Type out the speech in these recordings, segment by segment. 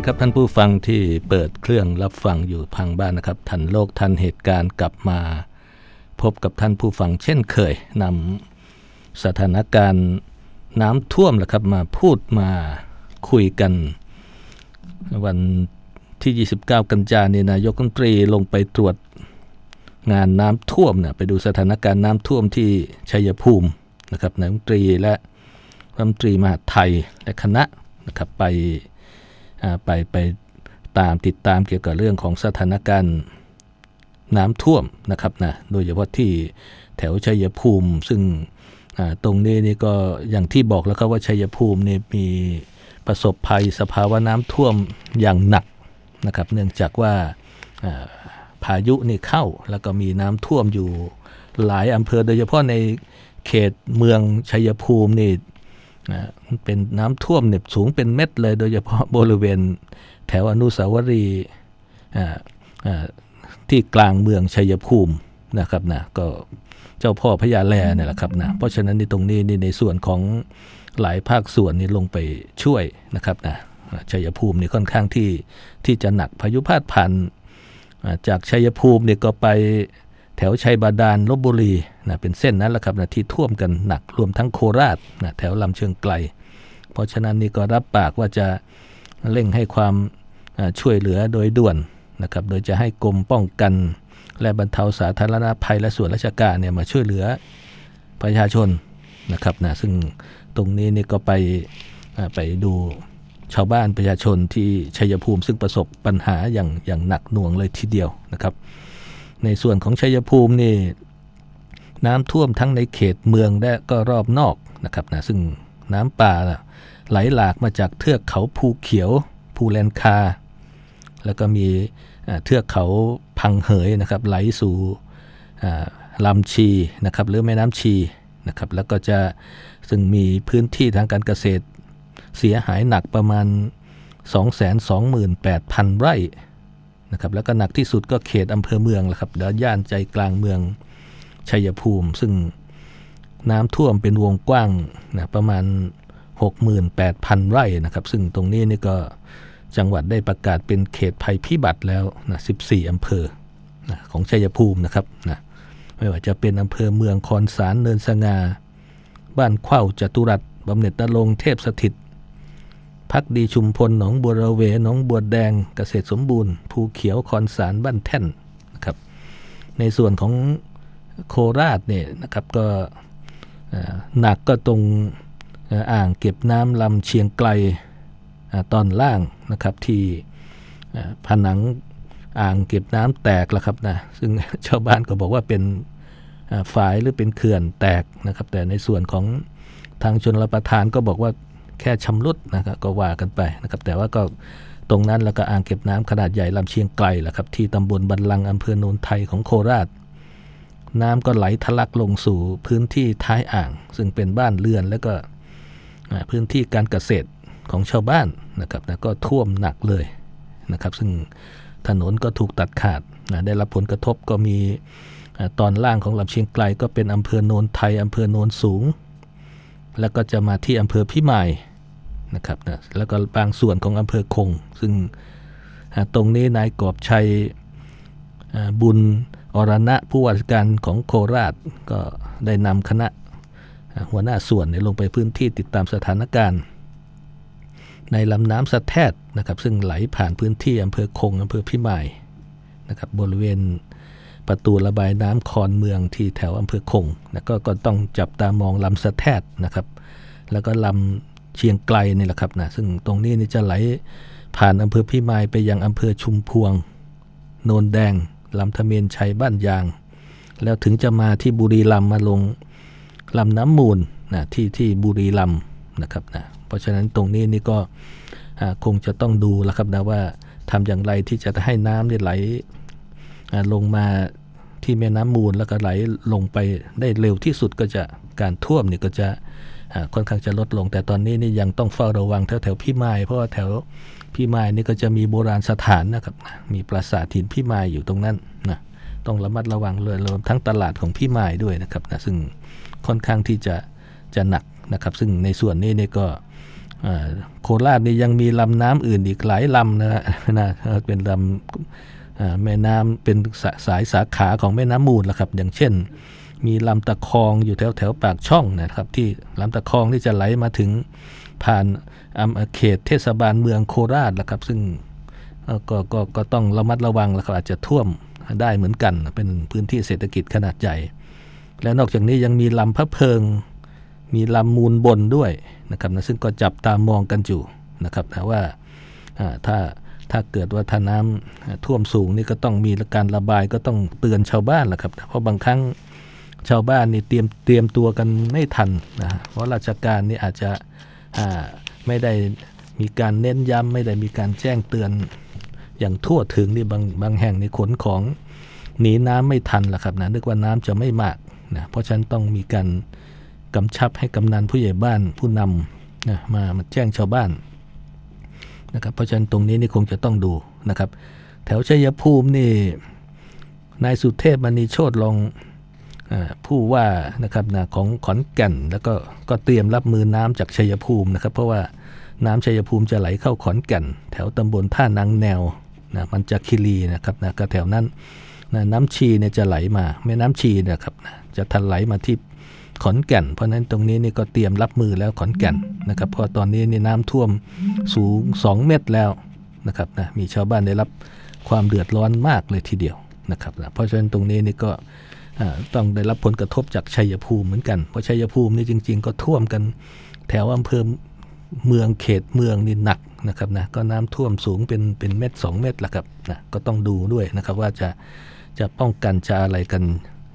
ดีครับท่านผู้ฟังที่เปิดเครื่องรับฟังอยู่พังบ้านนะครับ ทันโลกทันเหตุการณ์กลับมา พบกับท่านผู้ฟังเช่นเคยนำสถานการณ์น้ำท่วมแหละครับมาพูดมาคุยกัน วันที่ 29 กันยานนี้นายกรัฐมนตรีลงไปตรวจงานน้ำท่วมเนี่ยไปดูสถานการณ์น้ำท่วมที่ชัยภูมินะครับนายกรัฐมนตรีและรัฐมนตรีมหาไทยและคณะนะครับไป ไปไปตามติดตามเกี่ยวกับเรื่องของสถานการณ์น้ำท่วมนะครับนะโดยเฉพาะที่แถวชัยภูมิ ซึ่งตรงนี้นี่ก็อย่างที่บอกแล้วครับว่าชัยภูมินี่มีประสบภัยสภาวะน้ำท่วมอย่างหนักนะครับ เนื่องจากว่าอ่าพายุนี่เข้าแล้วก็มีน้ำท่วมอยู่หลายอำเภอโดยเฉพาะในเขตเมืองชัยภูมินี่ นะเป็นน้ำท่วมเหน็บสูงเป็นเม็ดเลย โดยเฉพาะบริเวณแถวอนุสาวรีย์ที่กลางเมืองชัยภูมินะครับนะก็เจ้าพ่อพญาแลเนี่ยแหละครับนะเพราะฉะนั้นในตรงนี้นี่ในส่วนของหลายภาคส่วนนี่ลงไปช่วยนะครับนะชัยภูมินี่ค่อนข้างที่ที่จะหนักพายุพาดผ่านจากชัยภูมิเนี่ยก็ไป แถวชัยบาดาลลบบุรีนะเป็นเส้นนั้นแหละครับนะที่ท่วมกันหนักรวมทั้งโคราชนะแถวลำเชียงไกล เพราะฉะนั้นนี่ก็รับปากว่าจะเร่งให้ความช่วยเหลือโดยด่วนนะครับโดยจะให้กรมป้องกัน และบรรเทาสาธารณภัยและส่วนราชการเนี่ยมาช่วยเหลือประชาชนนะครับนะซึ่งตรงนี้นี่ก็ไปไปดูชาวบ้านประชาชนที่ชัยภูมิซึ่งประสบปัญหาอย่างอย่างหนักหน่วงเลยทีเดียวนะครับ ในส่วนของชัยภูมินี่น้ำท่วมทั้งในเขตเมืองและก็รอบนอกนะครับนะซึ่งน้ำป่าไหลหลากมาจากเทือกเขาภูเขียวภูแลนคา แล้วก็มีเทือกเขาพังเหยนะครับไหลสู่ลำชีนะครับหรือแม่น้ำชีนะครับแล้วก็จะซึ่งมีพื้นที่ทางการเกษตรเสียหายหนักประมาณ 228,000 ไร่ นะครับแล้วก็หนักที่สุดก็เขตอำเภอเมืองแหละครับเดี๋ยวย่านใจกลางเมืองชัยภูมิ ซึ่งน้ำท่วมเป็นวงกว้างนะประมาณ 68,000 ไร่นะครับ ซึ่งตรงนี้นี่ก็จังหวัดได้ประกาศเป็นเขตภัยพิบัติแล้วนะ14 อำเภอนะของชัยภูมินะครับนะไม่ว่าจะเป็นอำเภอเมืองคอนสารเนินสงา บ้านเข้าจตุรัสบำเหน็จนรงเทพสถิต พักดีชุมพลหนองบัวระเวหนองบัวแดงเกษตรสมบูรณ์ ภูเขียวคอนสารบ้านแท่นนะครับในส่วนของโคราชเนี่ยนะครับก็หนักก็ตรงอ่างเก็บน้ำลำเชียงไกลตอนล่างนะครับที่ผนังอ่างเก็บน้ำแตกแล้วครับนะซึ่งชาวบ้านก็บอกว่าเป็นฝายหรือเป็นเขื่อนแตกนะครับ แต่ในส่วนของทางชนรับประทานก็บอกว่า แค่ชำรุดนะครับก็ว่ากันไปนะครับ แต่ว่าก็ตรงนั้นแล้วก็อ่างเก็บน้ำขนาดใหญ่ลำเชียงไกลแหละครับ ที่ตำบลบันลังอำเภอโนนไทยของโคราช น้ำก็ไหลทะลักลงสู่พื้นที่ท้ายอ่าง ซึ่งเป็นบ้านเรือนและก็พื้นที่การเกษตรของชาวบ้านนะครับนะก็ท่วมหนักเลยนะครับ ซึ่งถนนก็ถูกตัดขาดนะได้รับผลกระทบก็มีตอนล่างของลำเชียงไกลก็เป็นอำเภอโนนไทยอำเภอโนนสูง แล้วก็จะมาที่อำเภอพิมาย นะครับนะแล้วก็บางส่วนของอำเภอคง ซึ่งตรงนี้นายกอบชัยบุญอรณะผู้ว่าราชการของโคราชก็ได้นำคณะหัวหน้าส่วนลงไปพื้นที่ติดตามสถานการณ์ ในลำน้ำสะแทดนะครับซึ่งไหลผ่านพื้นที่อำเภอคงอำเภอพิมายนะครับบริเวณประตูระบายน้ำคอนเมืองที่แถวอำเภอคงนะก็ก็ต้องจับตามองลำสะแทดนะครับ แล้วก็ลำ เชียงไกลนี่แหละครับนะซึ่งตรงนี้นี่จะไหลผ่านอำเภอพิมายไปยังอำเภอชุมพวง โนนแดงลำทะเมนชัยบ้านยาง แล้วถึงจะมาที่บุรีรัมมาลงลำน้ำมูลนะที่ที่บุรีรัมนะครับนะเพราะฉะนั้นตรงนี้นี่ก็คงจะต้องดูแล้วครับนะว่าทำอย่างไรที่จะให้น้ำนี่ไหลลงมา ที่แม่น้ำมูลแล้วก็ไหลลงไปได้เร็วที่สุดก็จะการท่วมนี่ก็จะค่อนข้างจะลดลง แต่ตอนนี้นี่ยังต้องเฝ้าระวังแถวแถวพี่ไม้เพราะว่าแถวพี่ไม้นี่ก็จะมีโบราณสถานนะครับ มีปราสาทหินพี่ไม้อยู่ตรงนั้นนะต้องระมัดระวังเลยรวมทั้งตลาดของพี่ไม้ด้วยนะครับนะซึ่งค่อนข้างที่จะจะหนักนะครับ ซึ่งในส่วนนี้นี่ก็โคราชนี่ยังมีลำน้ำอื่นอีกหลายลำนะนะเป็นลำ แม่น้ำเป็นสายสาขาของแม่น้ำมูลละครับ อย่างเช่น มีลำตะคองอยู่แถวแถวปากช่องนะครับ ที่ลำตะคองที่จะไหลมาถึงผ่านเขตเทศบาลเมืองโคราชละครับ ซึ่งก็ก็ก็ต้องระมัดระวังแล้วครับอาจจะท่วมได้เหมือนกัน เป็นพื้นที่เศรษฐกิจขนาดใหญ่ และนอกจากนี้ยังมีลำพระเพิง มีลำมูลบนด้วยนะครับนะซึ่งก็จับตามองกันอยู่นะครับนะว่าถ้า ถ้าเกิดว่าถ้าน้ำท่วมสูงนี่ก็ต้องมีการระบายก็ต้องเตือนชาวบ้านแหละครับ เพราะบางครั้งชาวบ้านนี่เตรียมเตรียมตัวกันไม่ทันนะเพราะราชการนี่อาจจะไม่ได้มีการเน้นย้ำไม่ได้มีการแจ้งเตือนอย่างทั่วถึงนี่บางบางแห่งนี่ขนของหนีน้ำไม่ทันแหละครับนะนึกว่าน้ำจะไม่มากนะเพราะฉะนั้นต้องมีการกำชับให้กำนันผู้ใหญ่บ้านผู้นำนะมามาแจ้งชาวบ้าน นะครับเพราะฉะนั้นตรงนี้นี่คงจะต้องดูนะครับ แถวชัยภูมินี่นายสุเทพมณีโชตลองผู้ว่านะครับนะของขอนแก่นแล้วก็ก็เตรียมรับมือน้ำจากชัยภูมินะครับ เพราะว่าน้ำชัยภูมิจะไหลเข้าขอนแก่น แถวตำบลท่านางแนวนะมันจะคิรีนะครับนะก็แถวนั้นนะน้ำชีเนี่ยจะไหลมาแม่น้ำชีนะครับนะจะทันไหลมาที่ ขอนแก่น เพราะนั้นตรงนี้นี่ก็เตรียมรับมือแล้วขอนแก่นนะครับเพราะตอนนี้นี่น้ำท่วมสูง 2 เมตรแล้วนะครับนะมีชาวบ้านได้รับความเดือดร้อนมากเลยทีเดียวนะครับนะเพราะฉะนั้นตรงนี้นี่ก็ต้องได้รับผลกระทบจากชัยภูมิเหมือนกัน เพราะชัยภูมินี่จริง ๆ ก็ท่วมกันแถวอำเภอเมืองเขตเมืองนี่หนักนะครับนะก็น้ำท่วมสูงเป็นเป็นเม็ดสองเม็ดละครับนะก็ต้องดูด้วยนะครับว่าจะจะป้องกันจะอะไรกัน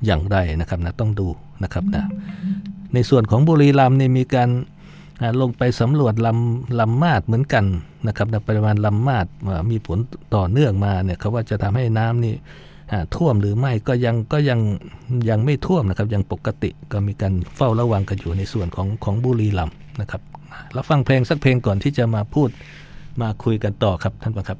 อย่างไรนะครับนะต้องดูนะครับนะในส่วนของบุรีรัมย์นี่มีการลงไปสำรวจลำลำมาดเหมือนกันนะครับปริมาณลำมาดมีผลต่อเนื่องมาเนี่ยเขาว่าจะทำให้น้ำนี่ท่วมหรือไม่ก็ยังก็ยังยังไม่ท่วมนะครับยังปกติก็มีการเฝ้าระวังกันอยู่ในส่วนของของบุรีรัมย์นะครับแล้วฟังเพลงสักเพลงก่อนที่จะมาพูดมาคุยกันต่อครับท่านประครับ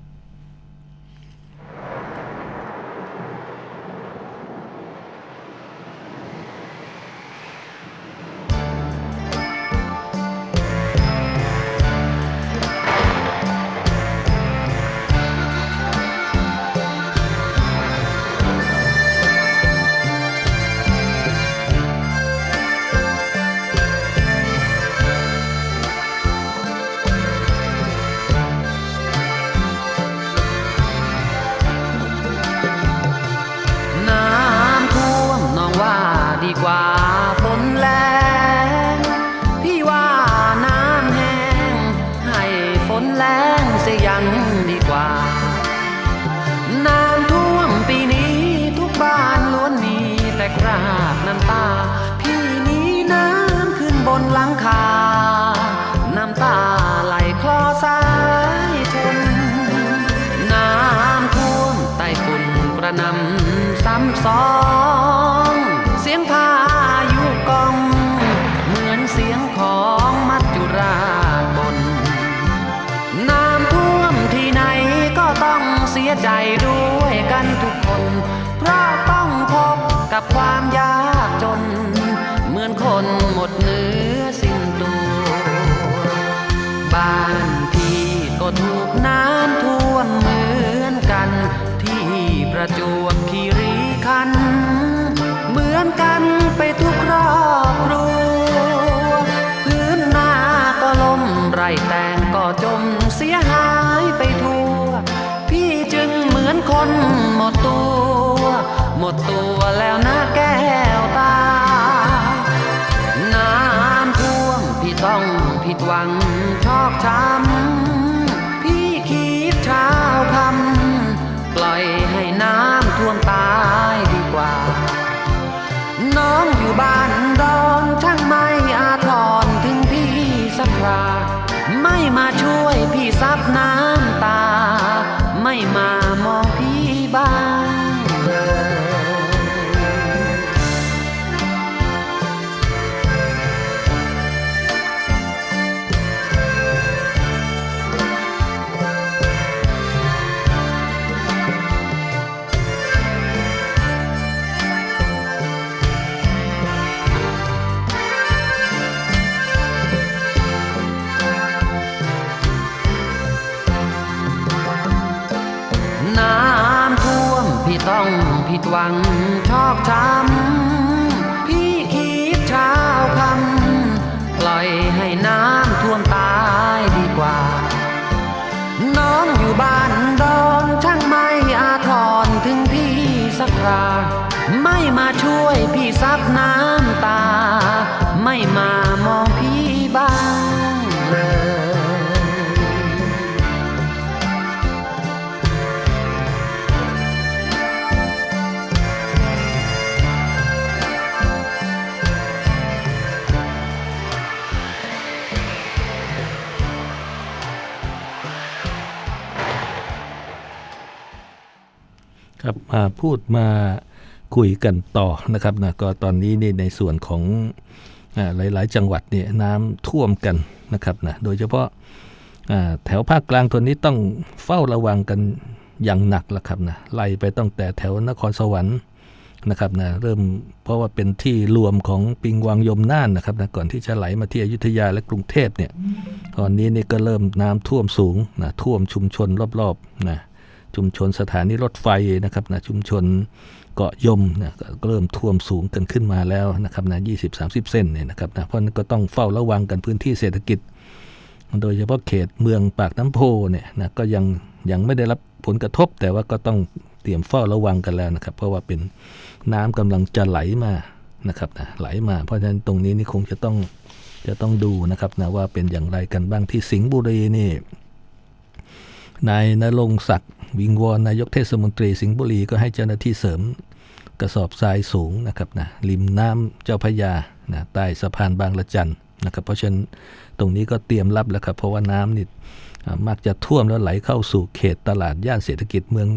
ซ้ํสองเสียงพา หมดตัวแล้วนะแก้วตาน้ำท่วมพี่ต้องผิดหวัง ชอกช้ำพี่คิดเช้าคำปล่อยให้น้ำท่วมตายดีกว่า น้องอยู่บ้านดอนช่างไม่อาทรถึงพี่สักคราไม่มาช่วยพี่ซับน้ำตา ไม่มา ครับมาพูดมาคุยกันต่อนะครับนะก็ตอนนี้นี่ในส่วนของหลาย ๆ จังหวัดเนี่ยน้ำท่วมกันนะครับนะโดยเฉพาะแถวภาคกลางตัวนี้ต้องเฝ้าระวังกันอย่างหนักละครับนะไล่ไปตั้งแต่แถวนครสวรรค์นะครับนะเริ่มเพราะว่าเป็นที่รวมของปิงวังยมน่านนะครับนะก่อนที่จะไหลมาที่อยุธยาและกรุงเทพเนี่ยตอนนี้นี่ก็เริ่มน้ำท่วมสูงนะท่วมชุมชนรอบๆนะ ชุมชนสถานีรถไฟนะครับนะชุมชนเกาะยมนะก็เริ่มท่วมสูงกันขึ้นมาแล้วนะครับนะยี่สิบสามสิบเส้นเนี่ยนะครับนะเพราะนั้นก็ต้องเฝ้าระวังกันพื้นที่เศรษฐกิจ โดยเฉพาะเขตเมืองปากน้ำโพเนี่ยนะก็ยังยังไม่ได้รับผลกระทบ แต่ว่าก็ต้องเตรียมเฝ้าระวังกันแล้วนะครับ เพราะว่าเป็นน้ำกำลังจะไหลมานะครับนะไหลมา เพราะฉะนั้นตรงนี้นี่คงจะต้องจะต้องดูนะครับนะว่าเป็นอย่างไรกันบ้างที่สิงห์บุรีนี่ นายนรงศักดิ์วิงวอนนายกเทศมนตรีสิงห์บุรีก็ให้เจ้าหน้าที่เสริมกระสอบทรายสูงนะครับนะริมน้ำเจ้าพระยานะใต้สะพานบางละจันนะครับเพราะฉะนั้นตรงนี้ก็เตรียมรับแล้วครับเพราะว่าน้ำนี่มักจะท่วมแล้วไหลเข้าสู่เขตตลาดย่านเศรษฐกิจเมือง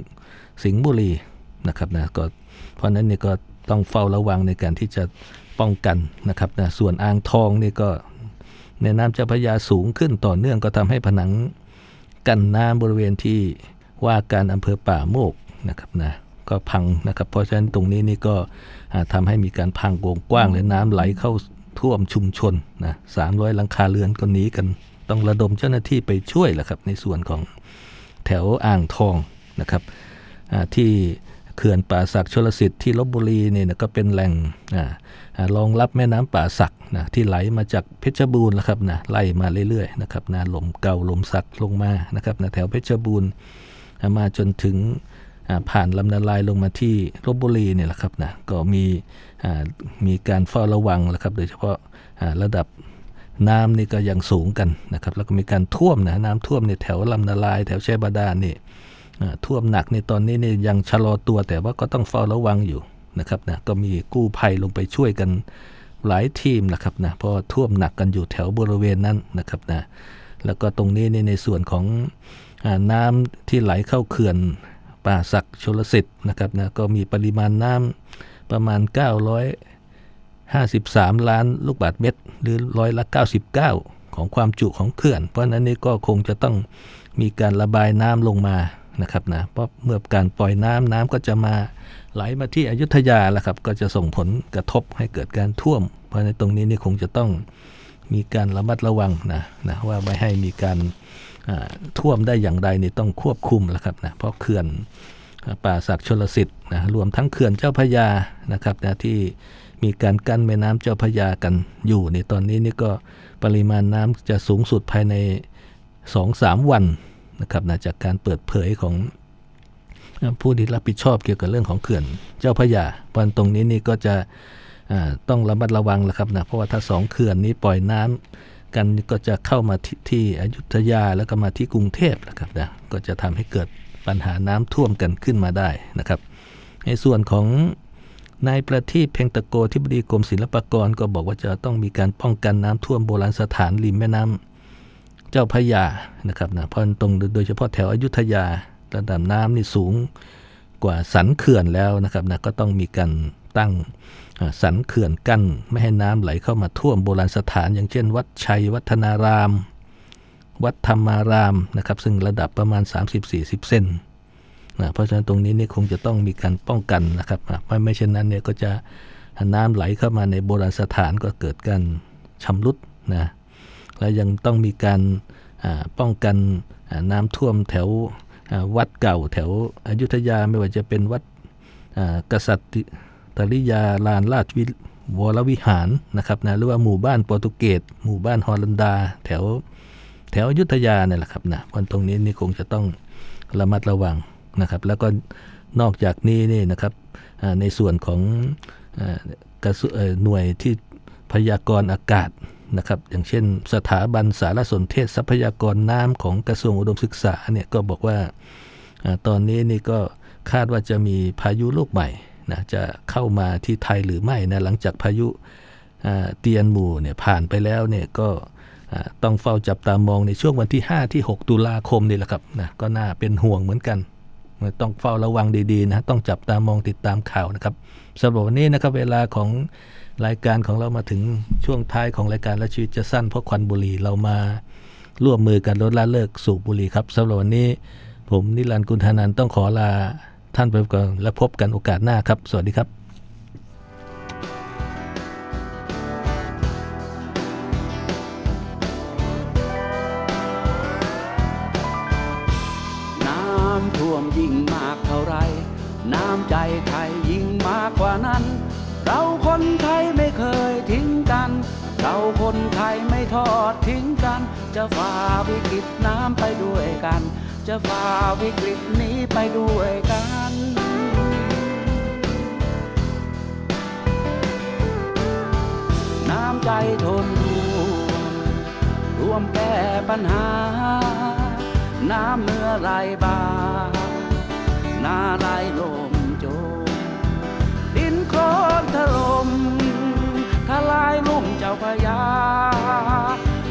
สิงห์บุรีนะครับนะก็เพราะนั้นนี่ก็ต้องเฝ้าระวังในการที่จะป้องกันนะครับนะส่วนอ่างทองนี่ก็ในน้ำเจ้าพระยาสูงขึ้นต่อเนื่องก็ทำให้ผนัง กั้นน้ำบริเวณที่ว่าการอำเภอป่าโมกนะครับนะก็พังนะครับเพราะฉะนั้นตรงนี้นี่ก็ทำให้มีการพังวงกว้างและน้ำไหลเข้าท่วมชุมชนนะสามร้อยหลังคาเรือนก็หนีกันต้องระดมเจ้าหน้าที่ไปช่วยแหละครับในส่วนของแถวอ่างทองนะครับที่ เขื่อนป่าสักชลสิทธิ์ที่ลบบุรีนี่ยก็เป็นแหล่งรองรับแม่น้ำป่าสักนะที่ไหลมาจากเพชรบูรณ์นะครับนะไล่มาเรื่อยๆนะครับนะลมเก่าลมสักลงมานะครับนะแถวเพชรบูรณ์มาจนถึงผ่านลำนาลายลงมาที่ลบบุรีเนี่ยแหละครับนะก็มีมีการเฝ้าระวังแะครับ โดยเฉพาะระดับน้ำนี่ก็ยังสูงกันนะครับ แล้วก็มีการท่วมนะน้ำท่วมในแถวลำนาลาย แถวเชบาดานี่ ท่วมหนักในตอนนี้นี่ยังชะลอตัวแต่ว่าก็ต้องเฝ้าระวังอยู่นะครับนะก็มีกู้ภัยลงไปช่วยกันหลายทีมนะครับนะเพราะท่วมหนักกันอยู่แถวบริเวณนั้นนะครับนะแล้วก็ตรงนี้นี่ในส่วนของน้ำที่ไหลเข้าเขื่อนป่าศักชลสิทธิ์นะครับนะก็มีปริมาณน้ำประมาณ 953 ล้านลูกบาศก์เมตร หรือร้อยละ 99 ของความจุของเขื่อน เพราะนั้นนี่ก็คงจะต้องมีการระบายน้ำลงมา นะครับนะเพราะเมื่อการปล่อยน้ำน้ำก็จะมาไหลมาที่อยุธยาแล้วครับก็จะส่งผลกระทบให้เกิดการท่วม เพราะในตรงนี้นี่คงจะต้องมีการระมัดระวังนะนะว่าไม่ให้มีการท่วมได้อย่างไรนี่ต้องควบคุมแล้วครับนะเพราะเขื่อนป่าศักชลสิทธิ์นะรวมทั้งเขื่อนเจ้าพยานะครับนะที่มีการกั้นแม่น้ำเจ้าพยากันอยู่ในตอนนี้นี่ก็ปริมาณน้ำจะสูงสุดภายใน 2-3 วัน นะครับนะจากการเปิดเผยของผู้ที่รับผิดชอบเกี่ยวกับเรื่องของเขื่อน เจ้าพระยาวันตรงนี้นี่ก็จะต้องระมัดระวังแหละครับนะเพราะว่าถ้าสองเขื่อนนี้ปล่อยน้ำกันก็จะเข้ามาทที่อยุธยาแล้วก็มาที่กรุงเทพนะครับนะก็จะทำให้เกิดปัญหาน้ำท่วมกันขึ้นมาได้นะครับ ในส่วนของนายประทีปเพ่งตะโกที่บดีกรมศิลปากรก็บอกว่าจะต้องมีการป้องกันน้ำท่วมโบราณสถานริมแม่น้ำ เจ้าพระยานะครับนะเพราะตรงโดยเฉพาะแถวอยุธยาระดับน้ำนี่สูงกว่าสันเขื่อนแล้วนะครับนะก็ต้องมีการตั้งสันเขื่อนกั้นไม่ให้น้ำไหลเข้ามาท่วมโบราณสถาน อย่างเช่น วัดชัยวัฒนาราม วัดธรรมารามนะครับซึ่งระดับประมาณ 30-40 เซนนะเพราะฉะนั้นตรงนี้นี่คงจะต้องมีการป้องกันนะครับไม่ไม่เช่นนั้นเนี่ยก็จะน้ำไหลเข้ามาในโบราณสถานก็เกิดการชำรุดนะ และยังต้องมีการป้องกันน้ำท่วมแถววัดเก่าแถวอยุธยาไม่ว่าจะเป็นวัดกษัตริยาลานราชวิวรวิหารนะครับนะหรือว่าหมู่บ้านโปรตุเกสหมู่บ้านฮอลันดา แถวแถวอยุธยาเนี่ยแหละครับนะวันตรงนี้นี่คงจะต้องระมัดระวังนะครับ แล้วก็นอกจากนี้นี่นะครับในส่วนของหน่วยที่พยากรณ์อากาศ นะครับอย่างเช่น สถาบันสารสนเทศทรัพยากรน้ำของกระทรวงอุดมศึกษาเนี่ยก็บอกว่าตอนนี้นี่ก็คาดว่าจะมีพายุลูกใหม่นะจะเข้ามาที่ไทยหรือไม่นะหลังจากพายุเตียนหมู่เนี่ยผ่านไปแล้วเนี่ยก็ต้องเฝ้าจับตามองในช่วงวันที่ 5 ที่ 6 ตุลาคมนี่แหละครับนะก็น่าเป็นห่วงเหมือนกัน ต้องเฝ้าระวังดีๆนะต้องจับตามองติดตามข่าวนะครับสำหรับวันนี้นะครับเวลาของรายการของเรามาถึงช่วงท้ายของรายการและชีวิตจะสั้นเพราะควันบุหรี่เรามาร่วมมือกันลดละเลิกสูบบุหรี่ครับสำหรับวันนี้ ผมนิรันดร์กุลธานันต้องขอลาท่านไปก่อนและพบกันโอกาสหน้าครับ สวัสดีครับ ไทยยิ่งมากกว่านั้น เราคนไทยไม่เคยทิ้งกัน เราคนไทยไม่ทอดทิ้งกัน จะฝ่าวิกฤตน้ำไปด้วยกัน จะฝ่าวิกฤตนี้ไปด้วยกันน้ำใจทนรวมแก้ปัญหา น้ำเมื่อไรบาน้าไรโจม ดินถล่มทลายลุ่มเจ้าพระยา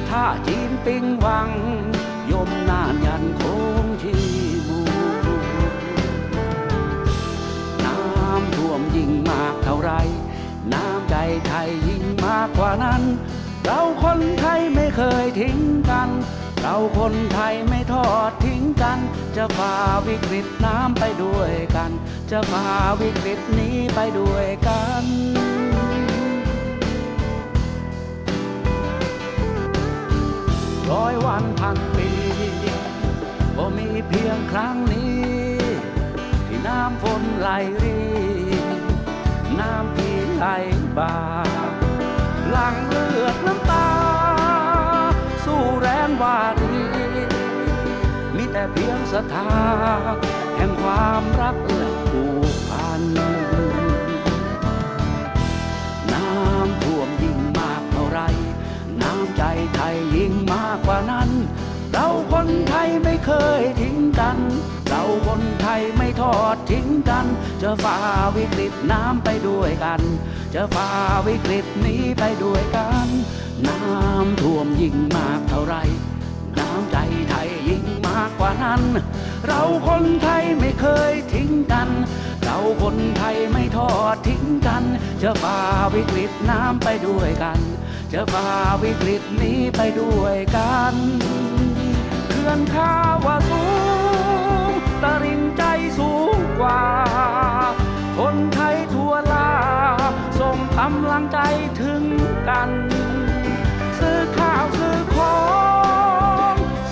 ถ้าจีนปิงวัง ยมนานยันโค้งชีบูน้ำท่วมยิ่งมากเท่าไร น้ำใจไทยยิ่งมากกว่านั้น เราคนไทยไม่เคยทิ้งกัน เราคนไทยไม่ทอดทิ้งกัน จะฝ่าวิกฤตน้ำไปด้วยกัน จะฝ่าวิกฤตนี้ไปด้วยกันร้อยวันพันปีก็มีเพียงครั้งนี้ ที่น้ำฝนไหลรีน้ำพี่ไหลบ่าหลังเลือดน้ำตา สู้แรงวา เพียงศรัทธาแห่งความรักและผูกพันน้ำท่วมยิ่งมากเท่าไร น้ำใจไทยยิ่งมากกว่านั้น เราคนไทยไม่เคยทิ้งกัน เราคนไทยไม่ทอดทิ้งกัน จะฝ่าวิกฤตน้ำไปด้วยกัน จะฝ่าวิกฤตนี้ไปด้วยกัน น้ำท่วมยิ่งมากเท่าไร น้ำใจไทยยิ่งากกว่านั้น เราคนไทยไม่เคยทิ้งกัน เราคนไทยไม่ทอดทิ้งกัน จะฝ่าวิกฤตน้ำไปด้วยกัน จะฝ่าวิกฤตนี้ไปด้วยกันเขื่อนข้าวาสูงตริงใจสูงกว่า คนไทยทั่วลาส่งกำลังใจถึงกัน ซื้อข้าวซื้อ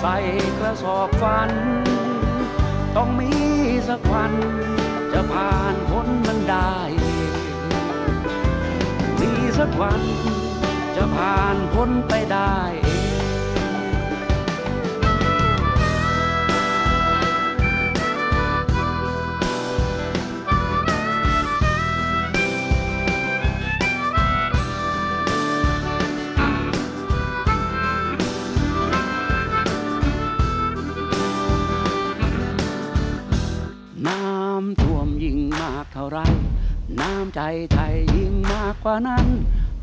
ใส่กระสอบฟัน ต้องมีสักวัน จะผ่านพ้นมันได้ มีสักวันจะผ่านพ้นไปได้ ใจไทยยิ่งมากกว่านั้น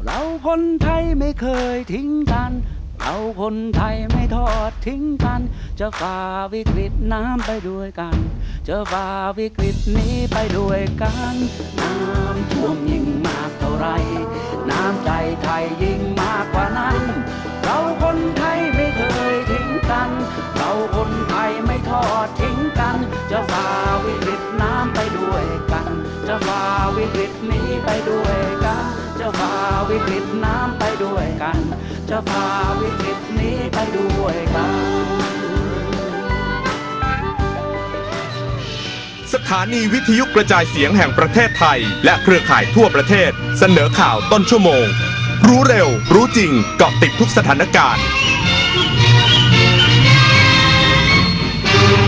เราคนไทยไม่เคยทิ้งกัน เราคนไทยไม่ทอดทิ้งกัน จะฝ่าวิกฤตน้ำไปด้วยกัน จะฝ่าวิกฤตนี้ไปด้วยกัน น้ำท่วมยิ่งมากเท่าไร น้ำใจไทยยิ่งมากกว่านั้น เราคนไทยไม่เคยทิ้งกัน เราคนไทยไม่ทอดทิ้งกัน จะฝ่าวิกฤตน้ำไปด้วยกัน จะฝ่าวิกฤตนี้ไปด้วยกันจะฝ่าวิกฤตน้ำไปด้วยกัน จะฝ่าวิกฤตนี้ไปด้วยกัน สถานีวิทยุกระจายเสียงแห่งประเทศไทย และเครือข่ายทั่วประเทศ เสนอข่าวต้นชั่วโมง รู้เร็ว รู้จริงเกาะติดทุกสถานการณ์